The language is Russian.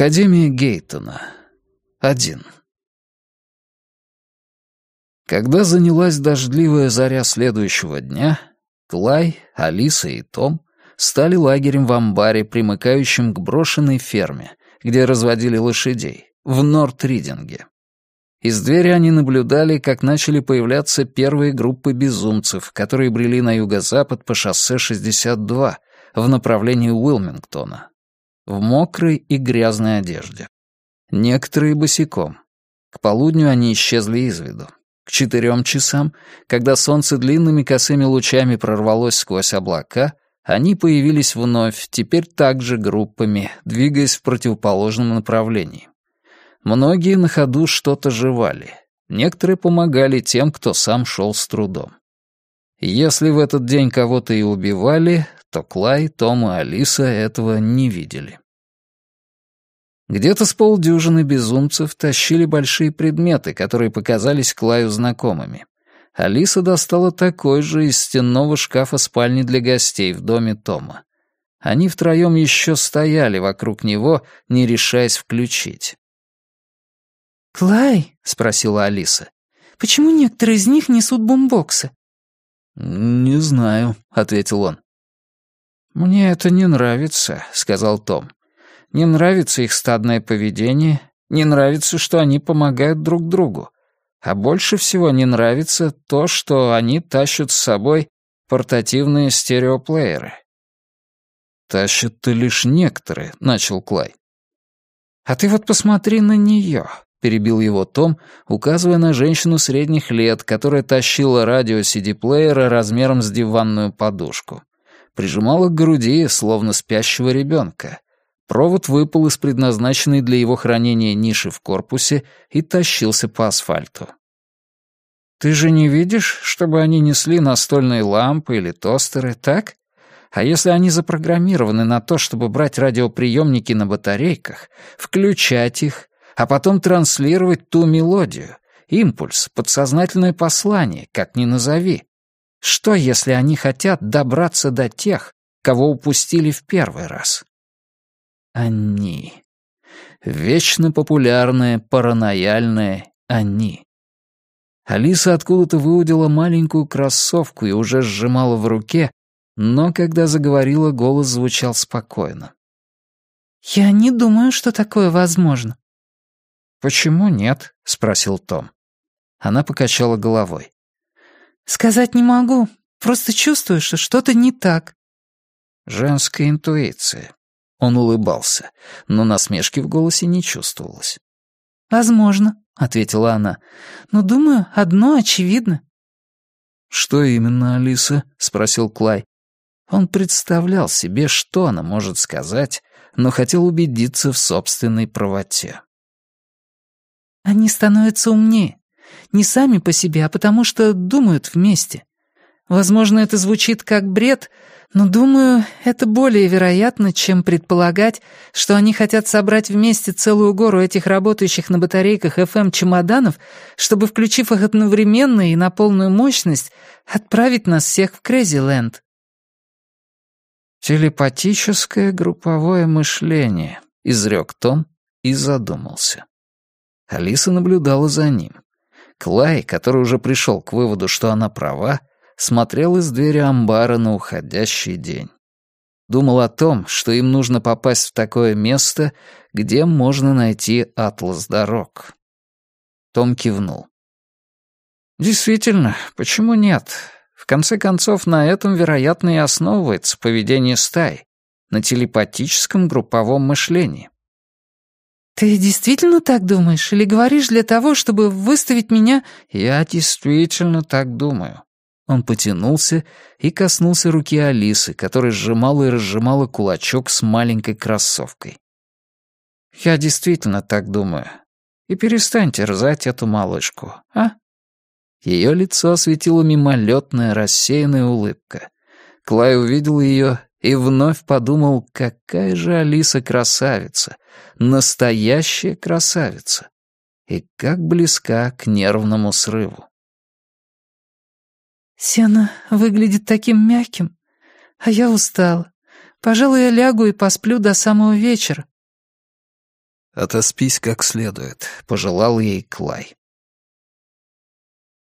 Академия Гейтона. Один. Когда занялась дождливая заря следующего дня, Клай, Алиса и Том стали лагерем в амбаре, примыкающем к брошенной ферме, где разводили лошадей, в Норт-Ридинге. Из двери они наблюдали, как начали появляться первые группы безумцев, которые брели на юго-запад по шоссе 62 в направлении Уилмингтона, в мокрой и грязной одежде. Некоторые босиком. К полудню они исчезли из виду. К четырем часам, когда солнце длинными косыми лучами прорвалось сквозь облака, они появились вновь, теперь также группами, двигаясь в противоположном направлении. Многие на ходу что-то жевали. Некоторые помогали тем, кто сам шел с трудом. Если в этот день кого-то и убивали, то Клай, Том и Алиса этого не видели. Где-то с полдюжины безумцев тащили большие предметы, которые показались Клаю знакомыми. Алиса достала такой же из стенного шкафа спальни для гостей в доме Тома. Они втроем еще стояли вокруг него, не решаясь включить. «Клай?» — спросила Алиса. «Почему некоторые из них несут бомбоксы?» «Не знаю», — ответил он. «Мне это не нравится», — сказал Том. «Не нравится их стадное поведение, не нравится, что они помогают друг другу. А больше всего не нравится то, что они тащат с собой портативные стереоплееры». «Тащат-то лишь некоторые», — начал Клай. «А ты вот посмотри на нее», — перебил его Том, указывая на женщину средних лет, которая тащила радио CD-плеера размером с диванную подушку прижимала к груди, словно спящего ребенка. Провод выпал из предназначенной для его хранения ниши в корпусе и тащился по асфальту. «Ты же не видишь, чтобы они несли настольные лампы или тостеры, так? А если они запрограммированы на то, чтобы брать радиоприемники на батарейках, включать их, а потом транслировать ту мелодию, импульс, подсознательное послание, как ни назови, что, если они хотят добраться до тех, кого упустили в первый раз? Они. Вечно популярные, паранояльные они. Алиса откуда-то выудила маленькую кроссовку и уже сжимала в руке, но когда заговорила, голос звучал спокойно. «Я не думаю, что такое возможно». «Почему нет?» — спросил Том. Она покачала головой. «Сказать не могу. Просто чувствую, что что-то не так». «Женская интуиция». Он улыбался, но насмешки в голосе не чувствовалось. «Возможно», — ответила она. «Но, думаю, одно очевидно». «Что именно, Алиса?» — спросил Клай. Он представлял себе, что она может сказать, но хотел убедиться в собственной правоте. «Они становятся умнее не сами по себе, а потому что думают вместе. Возможно, это звучит как бред, но, думаю, это более вероятно, чем предполагать, что они хотят собрать вместе целую гору этих работающих на батарейках FM-чемоданов, чтобы, включив их одновременно и на полную мощность, отправить нас всех в Крэзиленд. «Телепатическое групповое мышление», — изрек Том и задумался. Алиса наблюдала за ним. Клай, который уже пришел к выводу, что она права, смотрел из двери амбара на уходящий день. Думал о том, что им нужно попасть в такое место, где можно найти атлас дорог. Том кивнул. «Действительно, почему нет? В конце концов, на этом, вероятно, и основывается поведение стаи, на телепатическом групповом мышлении. «Ты действительно так думаешь? Или говоришь для того, чтобы выставить меня...» «Я действительно так думаю». Он потянулся и коснулся руки Алисы, которая сжимала и разжимала кулачок с маленькой кроссовкой. «Я действительно так думаю. И перестань терзать эту малышку, а?» Ее лицо осветила мимолетная рассеянная улыбка. Клай увидел ее и вновь подумал, какая же Алиса красавица, настоящая красавица, и как близка к нервному срыву. «Сено выглядит таким мягким, а я устала. Пожалуй, я лягу и посплю до самого вечера». «Отоспись как следует», — пожелал ей Клай.